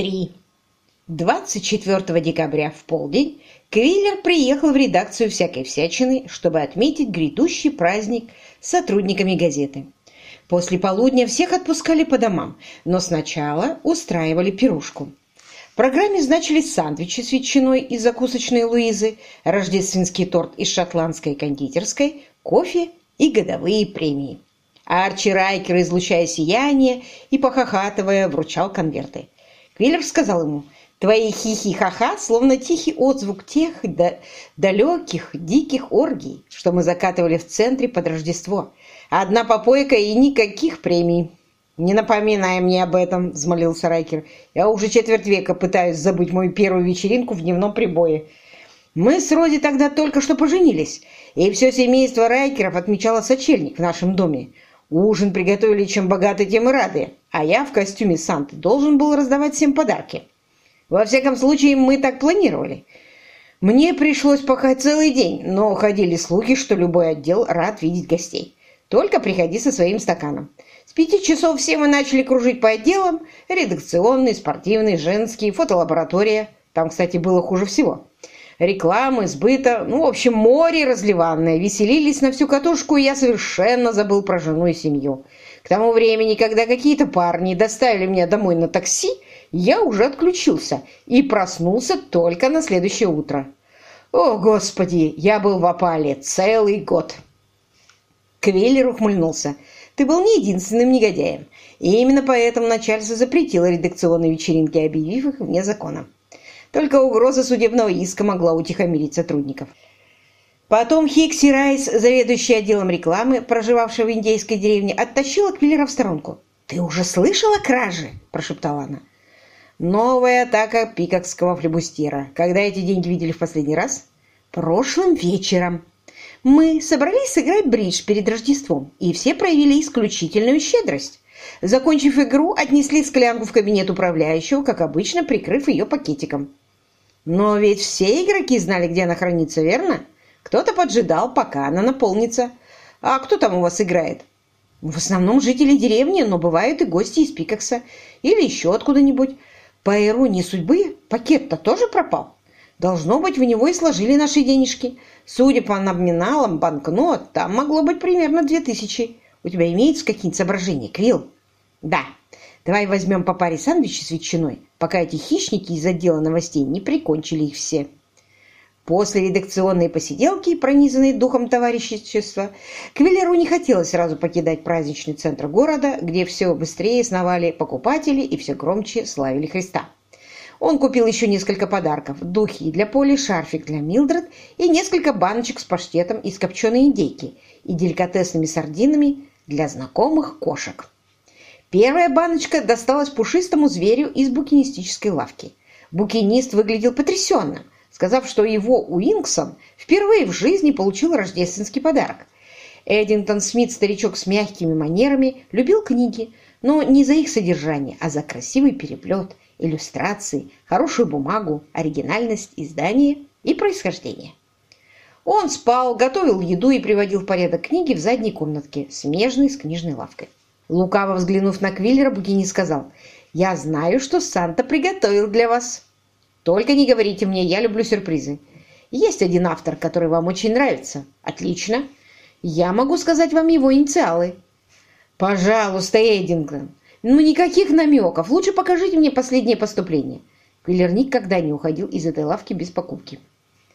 3. 24 декабря в полдень Квиллер приехал в редакцию «Всякой всячины», чтобы отметить грядущий праздник с сотрудниками газеты. После полудня всех отпускали по домам, но сначала устраивали пирушку. В программе значились сандвичи с ветчиной из закусочной Луизы, рождественский торт из шотландской кондитерской, кофе и годовые премии. Арчи Райкер, излучая сияние и похохатывая, вручал конверты. Квиллер сказал ему, «Твои хихи-ха-ха словно тихий отзвук тех да далеких, диких оргий, что мы закатывали в центре под Рождество. Одна попойка и никаких премий». «Не напоминай мне об этом», — взмолился Райкер. «Я уже четверть века пытаюсь забыть мою первую вечеринку в дневном прибое. Мы с Роди тогда только что поженились, и все семейство Райкеров отмечало сочельник в нашем доме. Ужин приготовили чем богаты, тем и рады, а я в костюме Санты должен был раздавать всем подарки. Во всяком случае, мы так планировали. Мне пришлось пахать целый день, но ходили слухи, что любой отдел рад видеть гостей. Только приходи со своим стаканом. С пяти часов все мы начали кружить по отделам. Редакционный, спортивный, женский, фотолаборатория. Там, кстати, было хуже всего рекламы, сбыта, ну, в общем, море разливанное, веселились на всю катушку, и я совершенно забыл про жену и семью. Тому времени, когда какие-то парни доставили меня домой на такси, я уже отключился и проснулся только на следующее утро. О, Господи, я был в опале целый год. Квеллер ухмыльнулся. Ты был не единственным негодяем, и именно поэтому начальство запретило редакционные вечеринки, объявив их вне закона. Только угроза судебного иска могла утихомирить сотрудников. Потом Хикси Райс, заведующий отделом рекламы, проживавшая в индейской деревне, оттащила Квиллера в сторонку. «Ты уже слышала кражи?» – прошептала она. «Новая атака пикокского флебустера. Когда эти деньги видели в последний раз?» «Прошлым вечером. Мы собрались сыграть бридж перед Рождеством, и все проявили исключительную щедрость. Закончив игру, отнесли склянку в кабинет управляющего, как обычно, прикрыв ее пакетиком. Но ведь все игроки знали, где она хранится, верно? Кто-то поджидал, пока она наполнится. А кто там у вас играет? В основном жители деревни, но бывают и гости из Пикакса. Или еще откуда-нибудь. По иронии судьбы, пакет-то тоже пропал. Должно быть, в него и сложили наши денежки. Судя по номиналам банкнот, там могло быть примерно две тысячи. У тебя имеются какие-нибудь соображения, Квилл? Да. Давай возьмем по паре сандвичей с ветчиной, пока эти хищники из отдела новостей не прикончили их все. После редакционной посиделки, пронизанной духом товарищества, Квиллеру не хотелось сразу покидать праздничный центр города, где все быстрее сновали покупатели и все громче славили Христа. Он купил еще несколько подарков – духи для Поли, шарфик для Милдред и несколько баночек с паштетом из копченой индейки и деликатесными сардинами для знакомых кошек. Первая баночка досталась пушистому зверю из букинистической лавки. Букинист выглядел потрясенным, сказав, что его Уинксон впервые в жизни получил рождественский подарок. Эдинтон Смит, старичок с мягкими манерами, любил книги, но не за их содержание, а за красивый переплет, иллюстрации, хорошую бумагу, оригинальность издания и происхождение. Он спал, готовил еду и приводил в порядок книги в задней комнатке, смежной с книжной лавкой. Лукаво взглянув на Квиллера, Букини сказал, «Я знаю, что Санта приготовил для вас. Только не говорите мне, я люблю сюрпризы. Есть один автор, который вам очень нравится. Отлично. Я могу сказать вам его инициалы». «Пожалуйста, Эдингтон. Ну, никаких намеков. Лучше покажите мне последнее поступление». Квиллер никогда не уходил из этой лавки без покупки.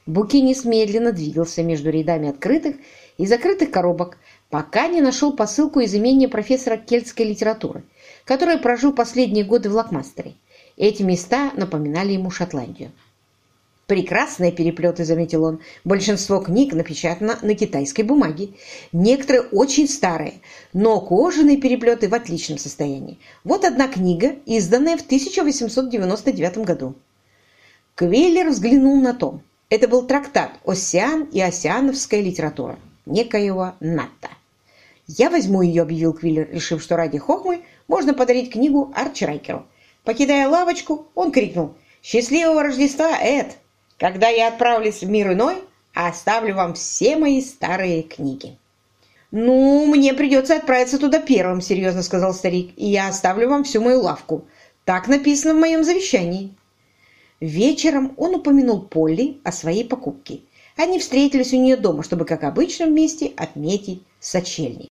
Букинис медленно двигался между рядами открытых и закрытых коробок, пока не нашел посылку из имения профессора кельтской литературы, который прожил последние годы в Лакмастере. Эти места напоминали ему Шотландию. «Прекрасные переплеты», — заметил он. «Большинство книг напечатано на китайской бумаге. Некоторые очень старые, но кожаные переплеты в отличном состоянии. Вот одна книга, изданная в 1899 году». Квейлер взглянул на том. Это был трактат «Осиан и осиановская литература» некоего Натта. «Я возьму ее», — объявил Квиллер, решив, что ради хохмы можно подарить книгу Арчи Райкеру. Покидая лавочку, он крикнул «Счастливого Рождества, Эд! Когда я отправлюсь в мир иной, оставлю вам все мои старые книги». «Ну, мне придется отправиться туда первым», — серьезно сказал старик, «и я оставлю вам всю мою лавку. Так написано в моем завещании». Вечером он упомянул Полли о своей покупке. Они встретились у нее дома, чтобы, как обычно, вместе отметить сочельник.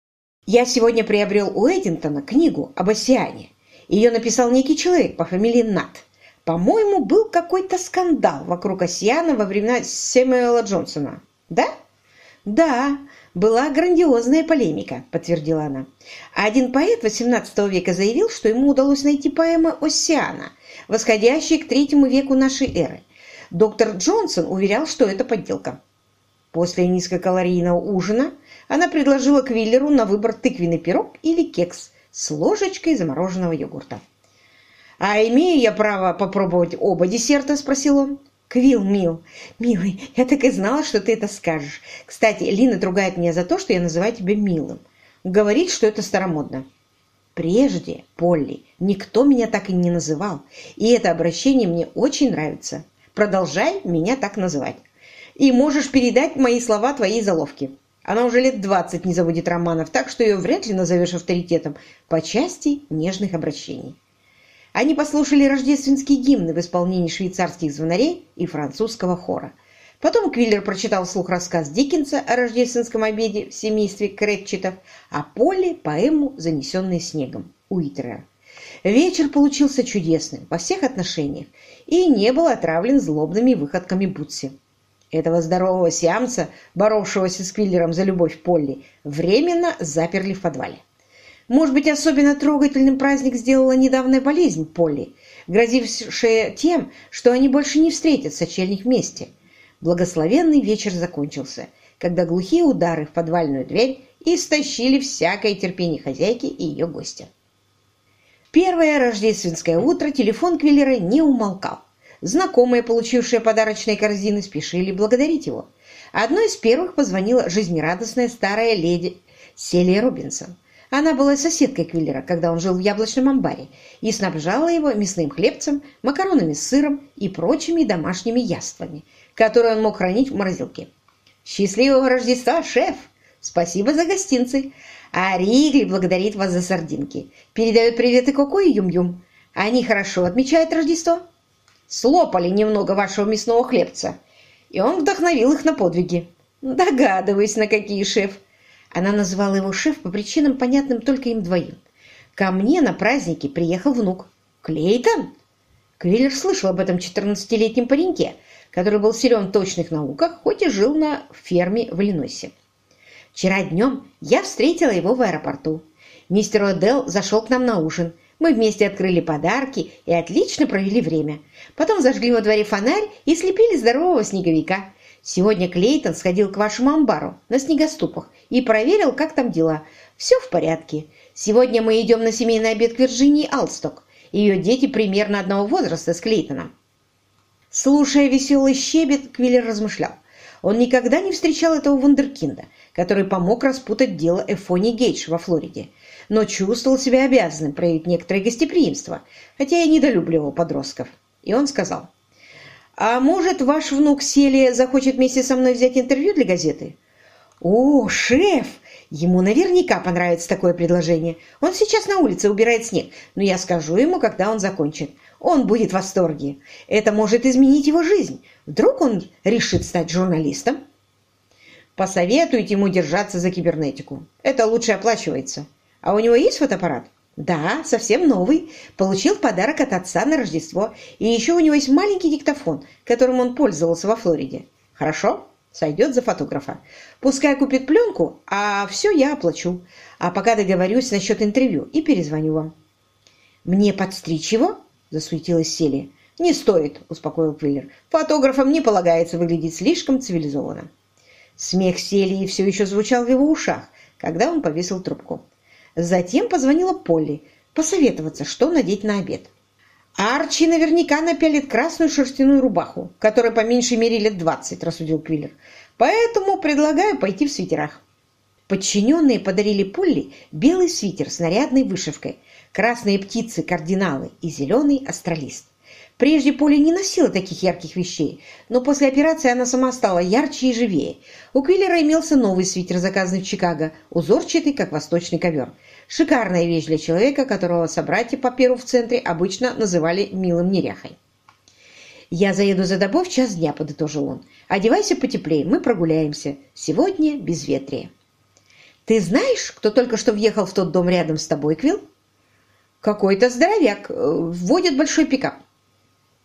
«Я сегодня приобрел у Эдинтона книгу об Осиане. Ее написал некий человек по фамилии Нат. По-моему, был какой-то скандал вокруг Осиана во времена Сэмюэла Джонсона. Да? Да, была грандиозная полемика, подтвердила она. Один поэт XVIII века заявил, что ему удалось найти поэмы Осиана, восходящие к третьему веку нашей эры. Доктор Джонсон уверял, что это подделка. После низкокалорийного ужина она предложила Квиллеру на выбор тыквенный пирог или кекс с ложечкой замороженного йогурта. «А имею я право попробовать оба десерта?» – спросил он. «Квилл, мил, милый, я так и знала, что ты это скажешь. Кстати, Лина ругает меня за то, что я называю тебя милым. Говорит, что это старомодно». «Прежде, Полли, никто меня так и не называл, и это обращение мне очень нравится. Продолжай меня так называть. И можешь передать мои слова твоей заловке». Она уже лет двадцать не заводит романов, так что ее вряд ли назовешь авторитетом по части нежных обращений. Они послушали рождественские гимны в исполнении швейцарских звонарей и французского хора. Потом Квиллер прочитал вслух рассказ Диккенса о рождественском обеде в семействе Кретчетов, а Полли – поэму «Занесенные снегом» Уитрера. Вечер получился чудесным во всех отношениях и не был отравлен злобными выходками Бутси. Этого здорового сиамца, боровшегося с Квиллером за любовь Полли, временно заперли в подвале. Может быть, особенно трогательным праздник сделала недавняя болезнь Полли, грозившая тем, что они больше не встретят сочельник вместе. Благословенный вечер закончился, когда глухие удары в подвальную дверь истощили всякое терпение хозяйки и ее гостя. Первое рождественское утро телефон Квиллера не умолкал. Знакомые, получившие подарочные корзины, спешили благодарить его. Одной из первых позвонила жизнерадостная старая леди Селия Робинсон. Она была соседкой Квиллера, когда он жил в яблочном амбаре, и снабжала его мясным хлебцем, макаронами с сыром и прочими домашними яствами, которые он мог хранить в морозилке. «Счастливого Рождества, шеф! Спасибо за гостинцы! А Ригли благодарит вас за сардинки. Передает приветы Коко и Юм-Юм. Они хорошо отмечают Рождество?» Слопали немного вашего мясного хлебца. И он вдохновил их на подвиги. Догадываюсь, на какие шеф. Она называла его шеф по причинам, понятным только им двоим. Ко мне на праздники приехал внук. Клейтон? Квиллер слышал об этом 14-летнем пареньке, который был силен в точных науках, хоть и жил на ферме в Иллинойсе. Вчера днем я встретила его в аэропорту. Мистер Одел зашел к нам на ужин мы вместе открыли подарки и отлично провели время. Потом зажгли во дворе фонарь и слепили здорового снеговика. Сегодня Клейтон сходил к вашему амбару на снегоступах и проверил, как там дела. Все в порядке. Сегодня мы идем на семейный обед к Вирджинии Алсток. Ее дети примерно одного возраста с Клейтоном. Слушая веселый щебет, Квиллер размышлял. Он никогда не встречал этого вундеркинда, который помог распутать дело Эфони Гейдж во Флориде но чувствовал себя обязанным проявить некоторое гостеприимство, хотя и недолюбливал подростков. И он сказал, «А может, ваш внук Селия захочет вместе со мной взять интервью для газеты?» «О, шеф! Ему наверняка понравится такое предложение. Он сейчас на улице убирает снег, но я скажу ему, когда он закончит. Он будет в восторге. Это может изменить его жизнь. Вдруг он решит стать журналистом?» «Посоветуйте ему держаться за кибернетику. Это лучше оплачивается. А у него есть фотоаппарат? Да, совсем новый. Получил в подарок от отца на Рождество. И еще у него есть маленький диктофон, которым он пользовался во Флориде. Хорошо? Сойдет за фотографа. Пускай купит пленку, а все я оплачу. А пока договорюсь насчет интервью и перезвоню вам. «Мне подстричь его?» – засуетилась Селия. «Не стоит», – успокоил Квиллер. «Фотографам не полагается выглядеть слишком цивилизованно». Смех Селии все еще звучал в его ушах, когда он повесил трубку. Затем позвонила Полли посоветоваться, что надеть на обед. «Арчи наверняка напялит красную шерстяную рубаху, которой по меньшей мере лет двадцать», – рассудил Квиллер. «Поэтому предлагаю пойти в свитерах». Подчиненные подарили Полли белый свитер с нарядной вышивкой, красные птицы-кардиналы и зеленый астралист. Прежде Поля не носила таких ярких вещей, но после операции она сама стала ярче и живее. У Квиллера имелся новый свитер, заказанный в Чикаго, узорчатый, как восточный ковер. Шикарная вещь для человека, которого собратья по перу в центре обычно называли милым неряхой. «Я заеду за тобой в час дня», — подытожил он. «Одевайся потеплее, мы прогуляемся. Сегодня безветрие». «Ты знаешь, кто только что въехал в тот дом рядом с тобой, Квилл?» «Какой-то здоровяк. Э, вводит большой пикап».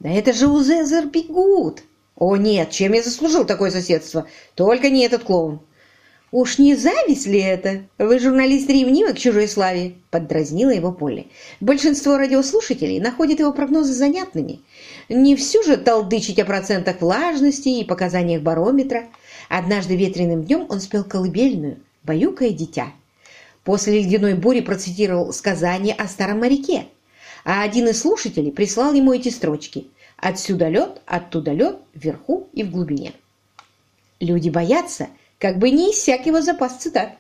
«Да это же Узезер Бегут!» «О нет, чем я заслужил такое соседство? Только не этот клоун!» «Уж не зависть ли это? Вы журналист ревнивый к чужой славе!» – поддразнила его Полли. Большинство радиослушателей находит его прогнозы занятными. Не всю же толдычить о процентах влажности и показаниях барометра. Однажды ветреным днем он спел колыбельную «Баюкое дитя». После ледяной бури процитировал сказание о старом моряке. А один из слушателей прислал ему эти строчки «Отсюда лед, оттуда лед, вверху и в глубине». Люди боятся – как бы не иссяк его запас цитат.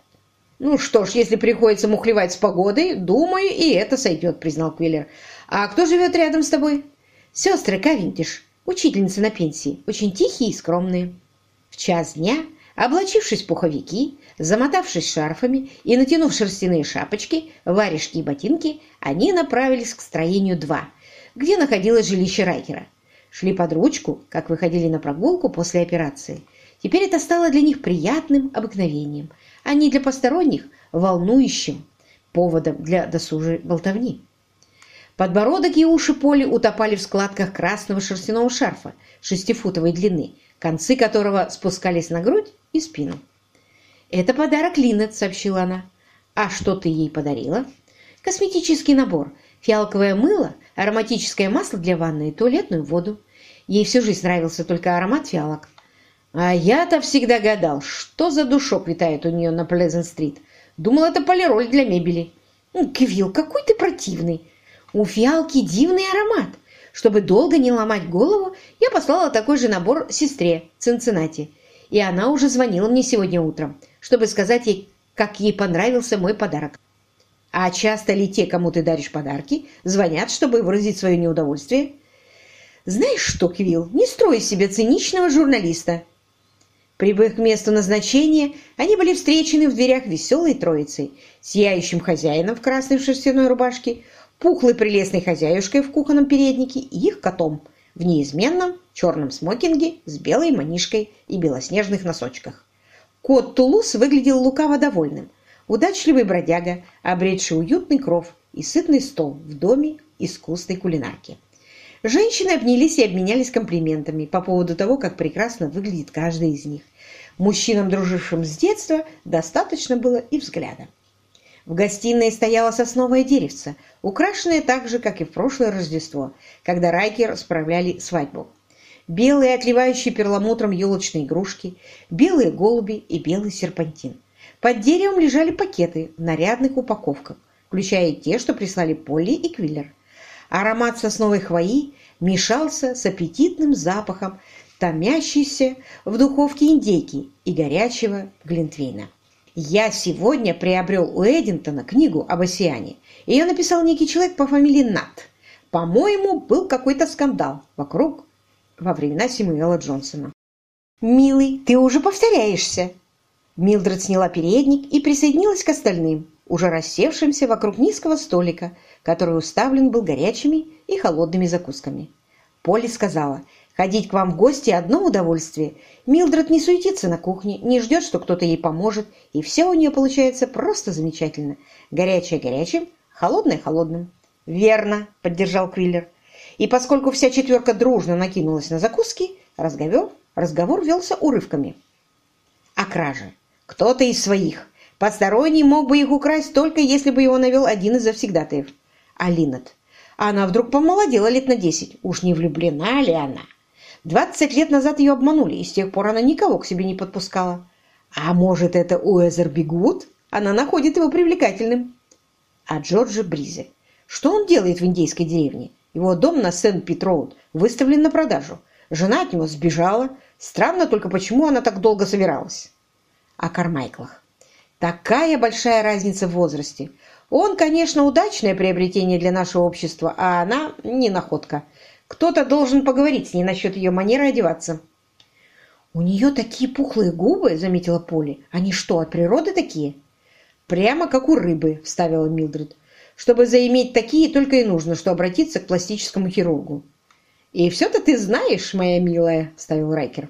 «Ну что ж, если приходится мухлевать с погодой, думаю, и это сойдет», — признал Квиллер. «А кто живет рядом с тобой?» «Сестры Кавинтиш, учительницы на пенсии, очень тихие и скромные». В час дня, облачившись в пуховики, замотавшись шарфами и натянув шерстяные шапочки, варежки и ботинки, они направились к строению 2, где находилось жилище Райкера. Шли под ручку, как выходили на прогулку после операции — Теперь это стало для них приятным обыкновением, а не для посторонних волнующим поводом для досужей болтовни. Подбородок и уши Поли утопали в складках красного шерстяного шарфа шестифутовой длины, концы которого спускались на грудь и спину. «Это подарок Линнет», — сообщила она. «А что ты ей подарила?» «Косметический набор, фиалковое мыло, ароматическое масло для ванны и туалетную воду. Ей всю жизнь нравился только аромат фиалок. А я-то всегда гадал, что за душок витает у нее на Плезент-стрит. Думал, это полироль для мебели. Кивилл, какой ты противный. У фиалки дивный аромат. Чтобы долго не ломать голову, я послала такой же набор сестре Цинциннати. И она уже звонила мне сегодня утром, чтобы сказать ей, как ей понравился мой подарок. А часто ли те, кому ты даришь подарки, звонят, чтобы выразить свое неудовольствие? Знаешь что, Квилл, не строй себе циничного журналиста. Прибыв к месту назначения, они были встречены в дверях веселой троицей, сияющим хозяином в красной шерстяной рубашке, пухлой прелестной хозяюшкой в кухонном переднике и их котом в неизменном черном смокинге с белой манишкой и белоснежных носочках. Кот Тулус выглядел лукаво довольным. Удачливый бродяга, обретший уютный кров и сытный стол в доме искусной кулинарки. Женщины обнялись и обменялись комплиментами по поводу того, как прекрасно выглядит каждый из них. Мужчинам, дружившим с детства, достаточно было и взгляда. В гостиной стояло сосновое деревце, украшенное так же, как и в прошлое Рождество, когда Райкер справляли свадьбу. Белые, отливающие перламутром елочные игрушки, белые голуби и белый серпантин. Под деревом лежали пакеты в нарядных упаковках, включая те, что прислали Полли и Квиллер. Аромат сосновой хвои мешался с аппетитным запахом томящейся в духовке индейки и горячего глинтвейна. Я сегодня приобрел у Эдинтона книгу об океане. Ее написал некий человек по фамилии Нат. По-моему, был какой-то скандал вокруг во времена Симуэла Джонсона. «Милый, ты уже повторяешься!» Милдред сняла передник и присоединилась к остальным, уже рассевшимся вокруг низкого столика, который уставлен был горячими и холодными закусками. Полли сказала, ходить к вам в гости – одно удовольствие. Милдред не суетится на кухне, не ждет, что кто-то ей поможет, и все у нее получается просто замечательно. Горячее горячим, холодное холодным. «Верно», – поддержал Квиллер. И поскольку вся четверка дружно накинулась на закуски, разговор, разговор велся урывками. О краже. Кто-то из своих – Посторонний мог бы их украсть только если бы его навел один из завсегдатаев. А Линнет? Она вдруг помолодела лет на десять. Уж не влюблена ли она? Двадцать лет назад ее обманули, и с тех пор она никого к себе не подпускала. А может, это Уэзер Бигвуд? Она находит его привлекательным. А Джорджи Бризе? Что он делает в индейской деревне? Его дом на Сент-Пит-Роуд выставлен на продажу. Жена от него сбежала. Странно только, почему она так долго собиралась. О Кармайклах. Такая большая разница в возрасте. Он, конечно, удачное приобретение для нашего общества, а она не находка. Кто-то должен поговорить с ней насчет ее манеры одеваться. «У нее такие пухлые губы», — заметила Поли. «Они что, от природы такие?» «Прямо как у рыбы», — вставила Милдред. «Чтобы заиметь такие, только и нужно, что обратиться к пластическому хирургу». «И все-то ты знаешь, моя милая», — вставил Райкер.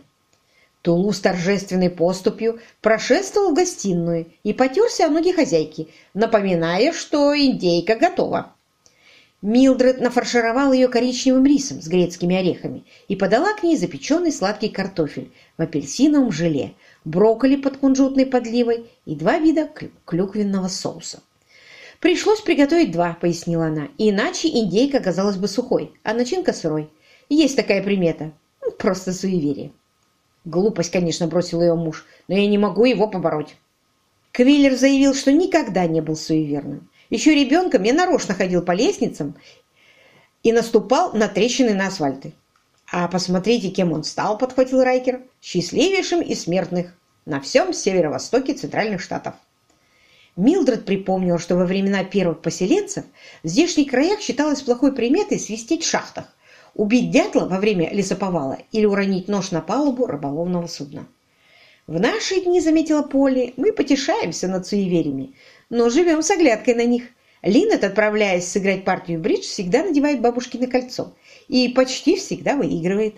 Тулу с торжественной поступью прошествовал в гостиную и потерся о ноги хозяйки, напоминая, что индейка готова. Милдред нафаршировала ее коричневым рисом с грецкими орехами и подала к ней запеченный сладкий картофель в апельсиновом желе, брокколи под кунжутной подливой и два вида клюквенного соуса. «Пришлось приготовить два», — пояснила она, — «иначе индейка оказалась бы сухой, а начинка сырой. Есть такая примета. Ну, просто суеверие». Глупость, конечно, бросил ее муж, но я не могу его побороть. Квиллер заявил, что никогда не был суеверным. Еще ребенком я нарочно ходил по лестницам и наступал на трещины на асфальте. А посмотрите, кем он стал, подхватил Райкер, счастливейшим из смертных на всем северо-востоке Центральных Штатов. Милдред припомнила, что во времена первых поселенцев в здешних краях считалось плохой приметой свистеть в шахтах убить дятла во время лесоповала или уронить нож на палубу рыболовного судна. В наши дни, заметила Полли, мы потешаемся над суевериями, но живем с оглядкой на них. Линнет, отправляясь сыграть партию в бридж, всегда надевает бабушкино кольцо и почти всегда выигрывает.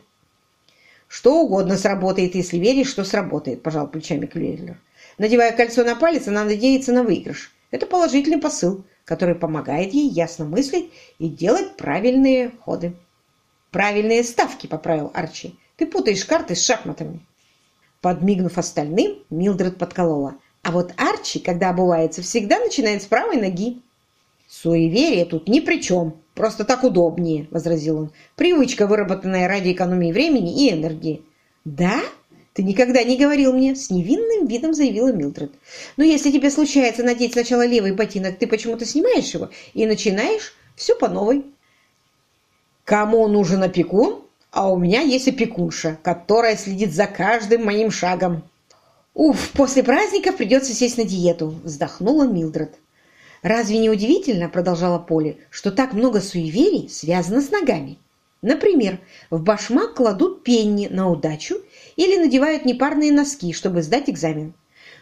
«Что угодно сработает, если веришь, что сработает», – пожал плечами Клюэллер. Надевая кольцо на палец, она надеется на выигрыш. Это положительный посыл, который помогает ей ясно мыслить и делать правильные ходы. «Правильные ставки», — поправил Арчи. «Ты путаешь карты с шахматами». Подмигнув остальным, Милдред подколола. А вот Арчи, когда обувается, всегда начинает с правой ноги. «Суеверие тут ни при чем. Просто так удобнее», — возразил он. «Привычка, выработанная ради экономии времени и энергии». «Да? Ты никогда не говорил мне», — с невинным видом заявила Милдред. «Но если тебе случается надеть сначала левый ботинок, ты почему-то снимаешь его и начинаешь все по новой». Кому нужен опекун? А у меня есть опекунша, которая следит за каждым моим шагом. Уф, после праздников придется сесть на диету, вздохнула Милдред. Разве не удивительно, продолжала Поли, что так много суеверий связано с ногами? Например, в башмак кладут пенни на удачу или надевают непарные носки, чтобы сдать экзамен.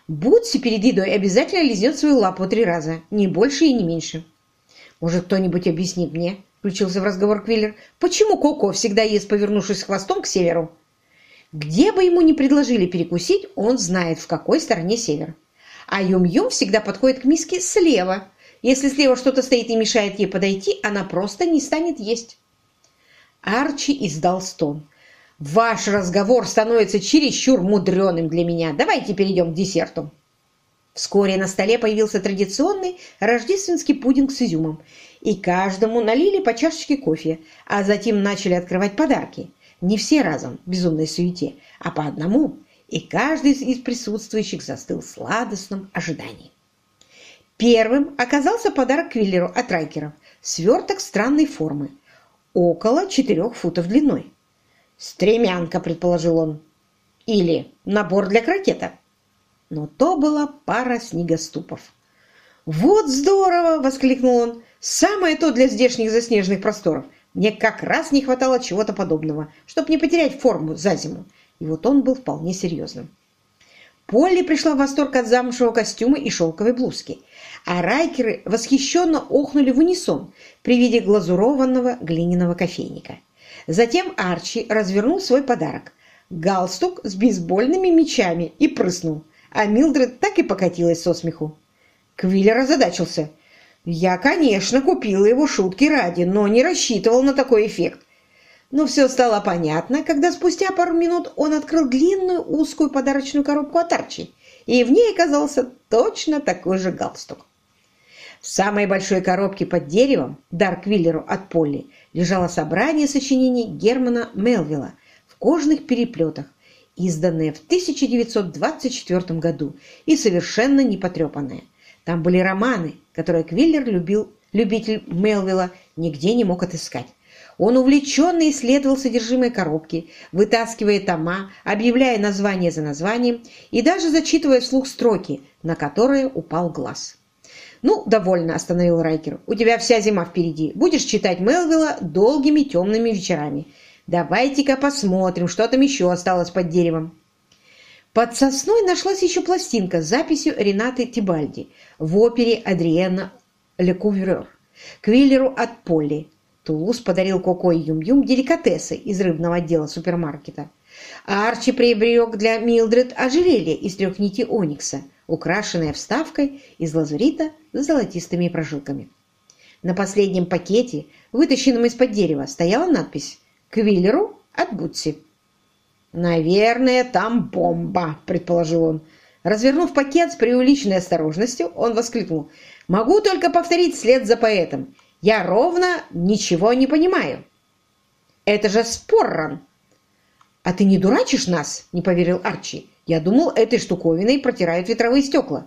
Будьте перед едой обязательно лизнет свою лапу три раза, не больше и не меньше. Может, кто-нибудь объяснит мне, включился в разговор Квиллер. «Почему Коко всегда ест, повернувшись хвостом к северу?» Где бы ему ни предложили перекусить, он знает, в какой стороне север. А Юм-Юм всегда подходит к миске слева. Если слева что-то стоит и мешает ей подойти, она просто не станет есть. Арчи издал стон. «Ваш разговор становится чересчур мудреным для меня. Давайте перейдем к десерту». Вскоре на столе появился традиционный рождественский пудинг с изюмом, и каждому налили по чашечке кофе, а затем начали открывать подарки. Не все разом, в безумной суете, а по одному, и каждый из присутствующих застыл в сладостном ожидании. Первым оказался подарок Квиллеру от Райкеров – сверток странной формы, около четырех футов длиной. «Стремянка», – предположил он. «Или набор для крокета» но то была пара снегоступов. «Вот здорово!» — воскликнул он. «Самое то для здешних заснеженных просторов. Мне как раз не хватало чего-то подобного, чтобы не потерять форму за зиму». И вот он был вполне серьезным. Полли пришла в восторг от замшевого костюма и шелковой блузки, а райкеры восхищенно охнули в унисон при виде глазурованного глиняного кофейника. Затем Арчи развернул свой подарок – галстук с бейсбольными мечами и прыснул – а Милдред так и покатилась со смеху. Квиллер озадачился. Я, конечно, купила его шутки ради, но не рассчитывал на такой эффект. Но все стало понятно, когда спустя пару минут он открыл длинную узкую подарочную коробку от Арчи, и в ней оказался точно такой же галстук. В самой большой коробке под деревом, дар Квиллеру от Полли, лежало собрание сочинений Германа Мелвилла в кожных переплетах, изданное в 1924 году и совершенно не потрепанное. Там были романы, которые Квиллер любил, любитель Мелвилла, нигде не мог отыскать. Он увлеченно исследовал содержимое коробки, вытаскивая тома, объявляя название за названием и даже зачитывая вслух строки, на которые упал глаз. «Ну, довольно», — остановил Райкер. «У тебя вся зима впереди. Будешь читать Мелвилла долгими темными вечерами. Давайте-ка посмотрим, что там еще осталось под деревом. Под сосной нашлась еще пластинка с записью Ренаты Тибальди в опере Адриена Лекуврер Квиллеру от Полли. Тулус подарил Коко и Юм-Юм деликатесы из рыбного отдела супермаркета. А Арчи приобрек для Милдред ожерелье из трех нитей оникса, украшенное вставкой из лазурита с золотистыми прожилками. На последнем пакете, вытащенном из-под дерева, стояла надпись «Квиллеру от Бутси». «Наверное, там бомба», — предположил он. Развернув пакет с преувеличенной осторожностью, он воскликнул. «Могу только повторить след за поэтом. Я ровно ничего не понимаю». «Это же Спорран!» «А ты не дурачишь нас?» — не поверил Арчи. «Я думал, этой штуковиной протирают ветровые стекла».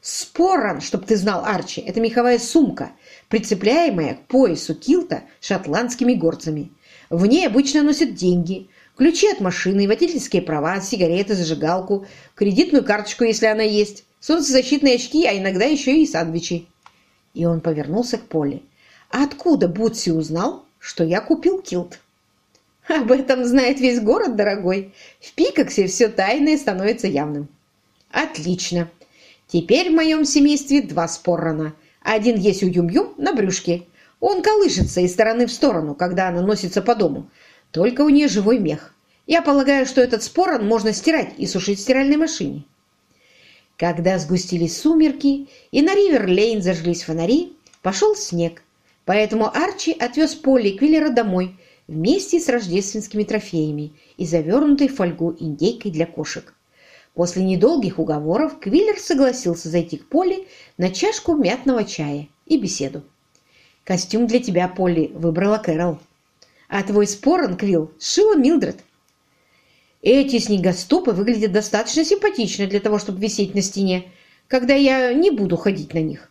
«Спорран, чтоб ты знал, Арчи, это меховая сумка, прицепляемая к поясу килта шотландскими горцами. В ней обычно носят деньги, ключи от машины, водительские права, сигареты, зажигалку, кредитную карточку, если она есть, солнцезащитные очки, а иногда еще и сандвичи». И он повернулся к Поле. «А откуда Бутси узнал, что я купил килт?» Об этом знает весь город, дорогой. В Пикаксе все тайное становится явным. Отлично. Теперь в моем семействе два споррана. Один есть у Юм-Юм на брюшке. Он колышется из стороны в сторону, когда она носится по дому. Только у нее живой мех. Я полагаю, что этот споран можно стирать и сушить в стиральной машине. Когда сгустились сумерки и на Ривер-Лейн зажглись фонари, пошел снег. Поэтому Арчи отвез Полли Квиллера домой – вместе с рождественскими трофеями и завернутой в фольгу индейкой для кошек. После недолгих уговоров Квиллер согласился зайти к Полли на чашку мятного чая и беседу. «Костюм для тебя, Полли, выбрала Кэрол. А твой спорон, Квилл, сшила Милдред. Эти снегоступы выглядят достаточно симпатично для того, чтобы висеть на стене, когда я не буду ходить на них.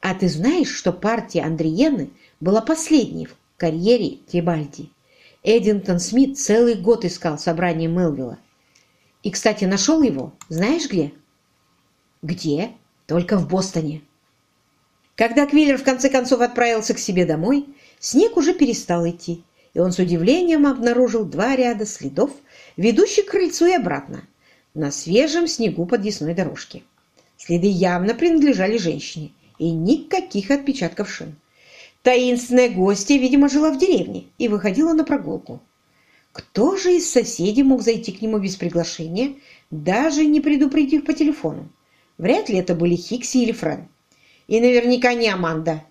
А ты знаешь, что партия Андриены была последней, карьере Тибальди. Эдинтон Смит целый год искал собрание Мелвилла. И, кстати, нашел его. Знаешь где? Где? Только в Бостоне. Когда Квиллер в конце концов отправился к себе домой, снег уже перестал идти, и он с удивлением обнаружил два ряда следов, ведущих к крыльцу и обратно, на свежем снегу подъездной дорожки. Следы явно принадлежали женщине, и никаких отпечатков шин. Таинственная гостья, видимо, жила в деревне и выходила на прогулку. Кто же из соседей мог зайти к нему без приглашения, даже не предупредив по телефону? Вряд ли это были Хикси или Фрэн. И наверняка не Аманда.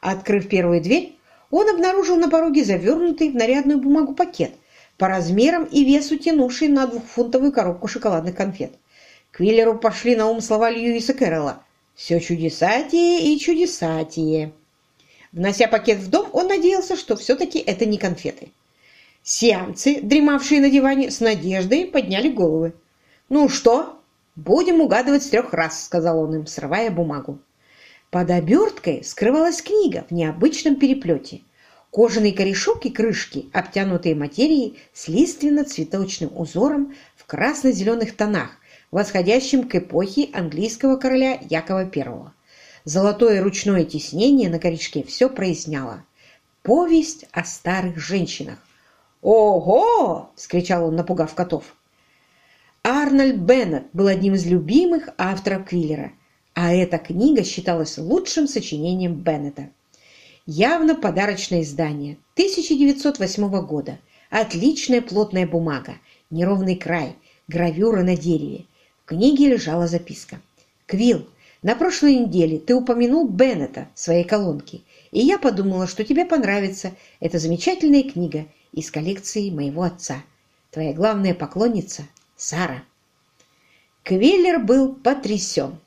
Открыв первую дверь, он обнаружил на пороге завернутый в нарядную бумагу пакет, по размерам и весу тянувший на двухфунтовую коробку шоколадных конфет. Квиллеру пошли на ум слова Льюиса Кэрролла «Все чудесатие и чудесатие». Внося пакет в дом, он надеялся, что все-таки это не конфеты. Сиамцы, дремавшие на диване, с надеждой подняли головы. «Ну что? Будем угадывать с трех раз», — сказал он им, срывая бумагу. Под оберткой скрывалась книга в необычном переплете. Кожаный корешок и крышки, обтянутые материей с лиственно-цветочным узором в красно-зеленых тонах, восходящим к эпохе английского короля Якова I. Золотое ручное тиснение на корешке все проясняло. Повесть о старых женщинах. «Ого!» — вскричал он, напугав котов. Арнольд Беннет был одним из любимых авторов Квиллера, а эта книга считалась лучшим сочинением Беннета. Явно подарочное издание 1908 года. Отличная плотная бумага, неровный край, гравюра на дереве. В книге лежала записка. «Квилл, на прошлой неделе ты упомянул Беннета в своей колонке, и я подумала, что тебе понравится эта замечательная книга из коллекции моего отца. Твоя главная поклонница Сара. Квиллер был потрясен.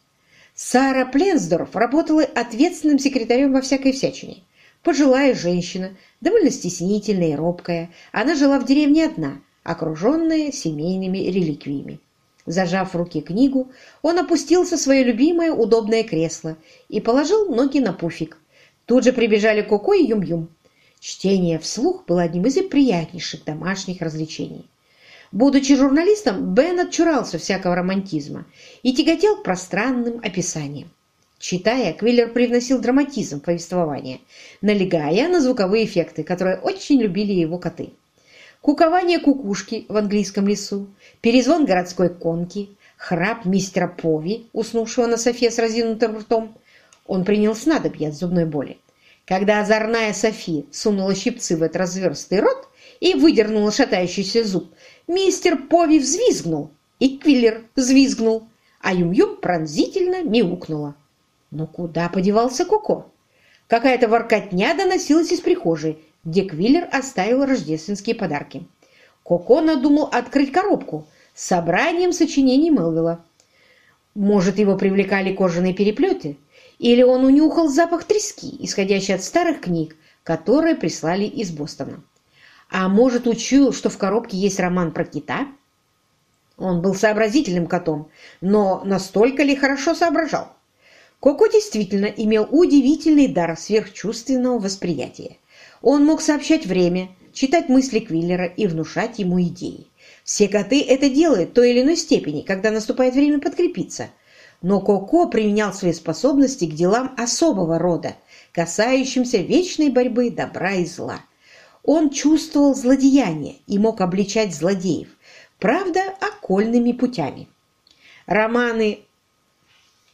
Сара Пленсдорф работала ответственным секретарем во всякой всячине. Пожилая женщина, довольно стеснительная и робкая, она жила в деревне одна, окруженная семейными реликвиями. Зажав в руки книгу, он опустился в свое любимое удобное кресло и положил ноги на пуфик. Тут же прибежали Коко и Юм-Юм. Чтение вслух было одним из приятнейших домашних развлечений. Будучи журналистом, Бен отчурался всякого романтизма и тяготел к пространным описаниям. Читая, Квиллер привносил драматизм в налегая на звуковые эффекты, которые очень любили его коты. кукование кукушки в английском лесу, перезвон городской конки, храп мистера Пови, уснувшего на софе с разинутым ртом. Он принял снадобье от зубной боли. Когда озорная Софи сунула щипцы в этот разверстый рот и выдернула шатающийся зуб, мистер Пови взвизгнул, и Квиллер взвизгнул, а Юм-Юм пронзительно мяукнула. Но куда подевался Коко? Какая-то воркотня доносилась из прихожей, где Квиллер оставил рождественские подарки. Коко надумал открыть коробку с собранием сочинений Мелвилла. Может, его привлекали кожаные переплеты? Или он унюхал запах трески, исходящий от старых книг, которые прислали из Бостона? А может, учуял, что в коробке есть роман про кита? Он был сообразительным котом, но настолько ли хорошо соображал? Коко действительно имел удивительный дар сверхчувственного восприятия. Он мог сообщать время, читать мысли Квиллера и внушать ему идеи. Все коты это делают в той или иной степени, когда наступает время подкрепиться. Но Коко применял свои способности к делам особого рода, касающимся вечной борьбы добра и зла. Он чувствовал злодеяние и мог обличать злодеев, правда, окольными путями. Романы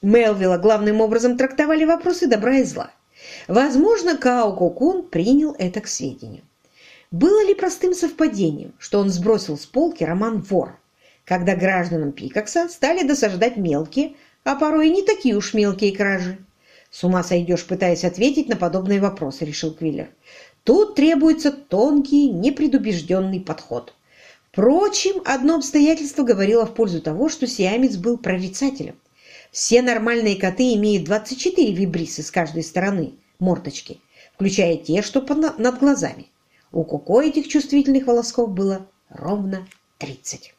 Мелвилла главным образом трактовали вопросы добра и зла. Возможно, Као Кокун принял это к сведению. Было ли простым совпадением, что он сбросил с полки роман «Вор», когда гражданам Пикакса стали досаждать мелкие, а порой и не такие уж мелкие кражи? С ума сойдешь, пытаясь ответить на подобные вопросы, решил Квиллер. Тут требуется тонкий, непредубежденный подход. Впрочем, одно обстоятельство говорило в пользу того, что сиамец был прорицателем. Все нормальные коты имеют 24 вибрисы с каждой стороны мордочки, включая те, что над глазами. У Коко этих чувствительных волосков было ровно 30.